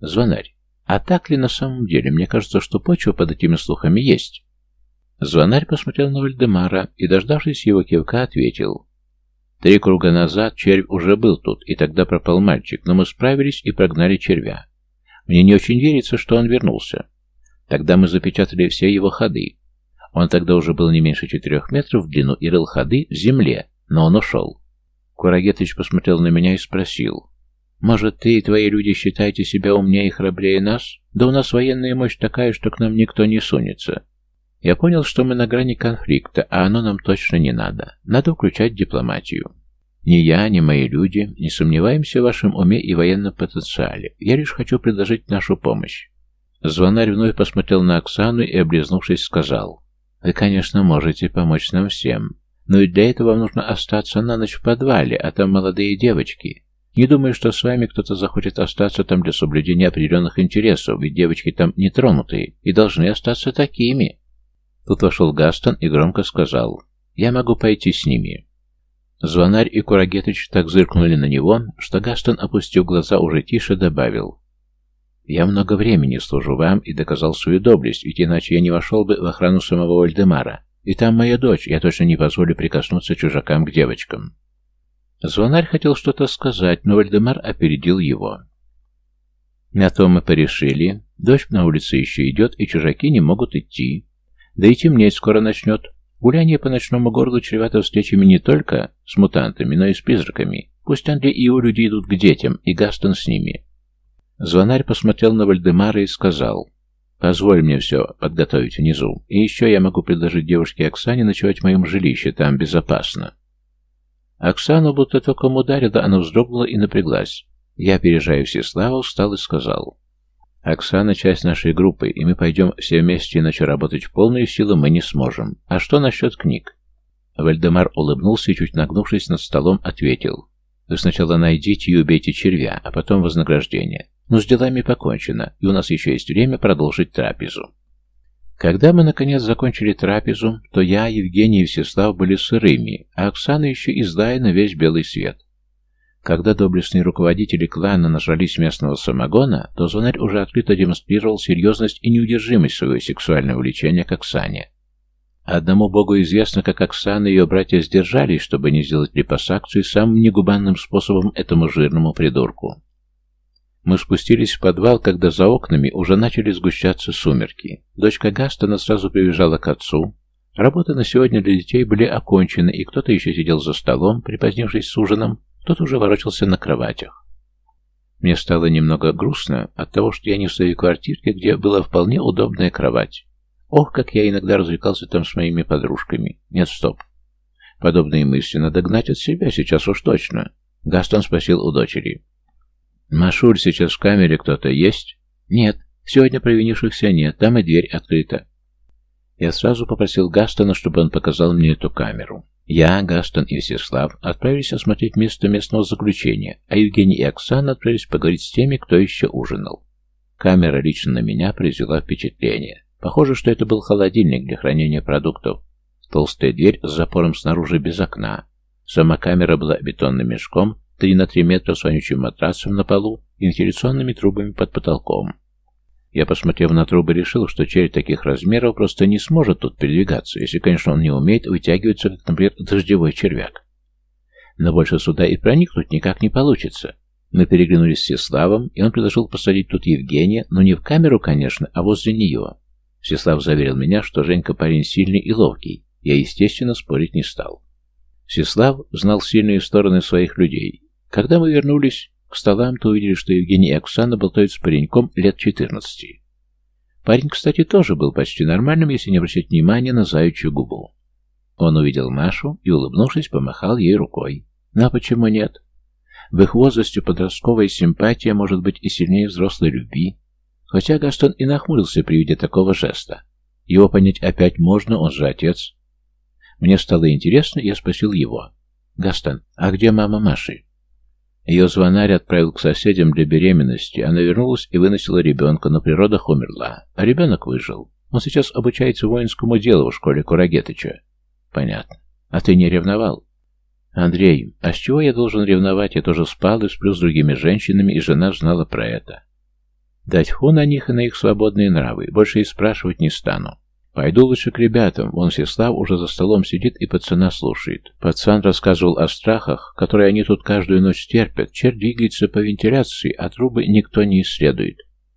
Звонарь. А так ли на самом деле? Мне кажется, что почва под этими слухами есть. Звонарь посмотрел на Вальдемара и, дождавшись его кивка, ответил. Три круга назад червь уже был тут, и тогда пропал мальчик, но мы справились и прогнали червя. Мне не очень верится, что он вернулся. Тогда мы запечатали все его ходы. Он тогда уже был не меньше четырех метров в длину и рыл ходы в земле, но он ушел. Курагетыч посмотрел на меня и спросил. Может, ты и твои люди считаете себя умнее и храбрее нас? Да у нас военная мощь такая, что к нам никто не сунется. Я понял, что мы на грани конфликта, а оно нам точно не надо. Надо включать дипломатию. Ни я, ни мои люди не сомневаемся в вашем уме и военном потенциале. Я лишь хочу предложить нашу помощь. Звонарь вновь посмотрел на Оксану и, облизнувшись, сказал. Вы, конечно, можете помочь нам всем. Но и для этого вам нужно остаться на ночь в подвале, а там молодые девочки. Не думаю, что с вами кто-то захочет остаться там для соблюдения определенных интересов, ведь девочки там нетронутые и должны остаться такими. Тут вошел Гастон и громко сказал, «Я могу пойти с ними». Звонарь и Курагетыч так зыркнули на него, что Гастон, опустив глаза, уже тише добавил, «Я много времени служу вам и доказал свою доблесть, ведь иначе я не вошел бы в охрану самого Вальдемара. И там моя дочь, я точно не позволю прикоснуться чужакам к девочкам». Звонарь хотел что-то сказать, но Вальдемар опередил его. На то мы порешили. Дождь на улице еще идет, и чужаки не могут идти. Да и темнеть скоро начнет. Гуляние по ночному городу чревато встречами не только с мутантами, но и с призраками. Пусть Андрей и его люди идут к детям, и Гастон с ними. Звонарь посмотрел на Вальдемара и сказал, «Позволь мне все подготовить внизу, и еще я могу предложить девушке Оксане ночевать в моем жилище, там безопасно». Оксану будто током ударила, она вздрогнула и напряглась. Я, опережая Всеслава, встал и сказал. «Оксана — часть нашей группы, и мы пойдем все вместе, иначе работать в полную силу мы не сможем. А что насчет книг?» Вальдемар улыбнулся и, чуть нагнувшись над столом, ответил. «Вы сначала найдите и убейте червя, а потом вознаграждение. Но с делами покончено, и у нас еще есть время продолжить трапезу». Когда мы, наконец, закончили трапезу, то я, Евгений и Всеслав были сырыми, а Оксана еще и на весь белый свет. Когда доблестные руководители клана нажрались местного самогона, то звонарь уже открыто демонстрировал серьезность и неудержимость своего сексуального влечения к Оксане. Одному богу известно, как Оксана и ее братья сдержались, чтобы не сделать липосакцию самым негубанным способом этому жирному придурку. Мы спустились в подвал, когда за окнами уже начали сгущаться сумерки. Дочка Гастона сразу прибежала к отцу. Работы на сегодня для детей были окончены, и кто-то еще сидел за столом, припозднившись с ужином, кто-то уже ворочался на кроватях. Мне стало немного грустно от того, что я не в своей квартирке, где была вполне удобная кровать. Ох, как я иногда развлекался там с моими подружками. Нет, стоп. Подобные мысли надо гнать от себя, сейчас уж точно. Гастон спросил у дочери. «Машуль, сейчас в камере кто-то есть?» «Нет, сегодня провинившихся нет, там и дверь открыта». Я сразу попросил Гастона, чтобы он показал мне эту камеру. Я, Гастон и Всеслав отправились осмотреть место местного заключения, а Евгений и Оксана отправились поговорить с теми, кто еще ужинал. Камера лично на меня произвела впечатление. Похоже, что это был холодильник для хранения продуктов. Толстая дверь с запором снаружи без окна. Сама камера была бетонным мешком, 3 на 3 метра с вонючим матрасом на полу и вентиляционными трубами под потолком. Я, посмотрев на трубы, решил, что червь таких размеров просто не сможет тут передвигаться, если, конечно, он не умеет вытягиваться, как, например, дождевой червяк. Но больше сюда и проникнуть никак не получится. Мы переглянулись с Сеславом, и он предложил посадить тут Евгения, но не в камеру, конечно, а возле нее. Сеслав заверил меня, что Женька парень сильный и ловкий. Я, естественно, спорить не стал. Сеслав знал сильные стороны своих людей когда мы вернулись к столам, то увидели, что Евгений и Оксана болтают с пареньком лет 14. Парень, кстати, тоже был почти нормальным, если не обращать внимания на заячью губу. Он увидел Машу и, улыбнувшись, помахал ей рукой. Ну а почему нет? В их возрасте подростковая симпатия может быть и сильнее взрослой любви. Хотя Гастон и нахмурился при виде такого жеста. Его понять опять можно, он же отец. Мне стало интересно, я спросил его. «Гастон, а где мама Маши?» Ее звонарь отправил к соседям для беременности. Она вернулась и выносила ребенка, но при родах умерла. А ребенок выжил. Он сейчас обучается воинскому делу в школе Курагетыча. Понятно. А ты не ревновал? Андрей, а с чего я должен ревновать? Я тоже спал и сплю с другими женщинами, и жена знала про это. Дать фу на них и на их свободные нравы. Больше и спрашивать не стану. Пойду лучше к ребятам. Вон Сеслав уже за столом сидит и пацана слушает. Пацан рассказывал о страхах, которые они тут каждую ночь терпят. Черт двигается по вентиляции, а трубы никто не исследует.